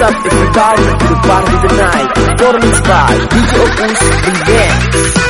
Hands up if you're down to the party tonight. Performance by DJ Opus Remix.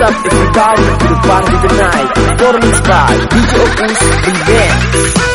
What's up, it's your darling to the bottom of the night. Performance DJ Opus Revenge.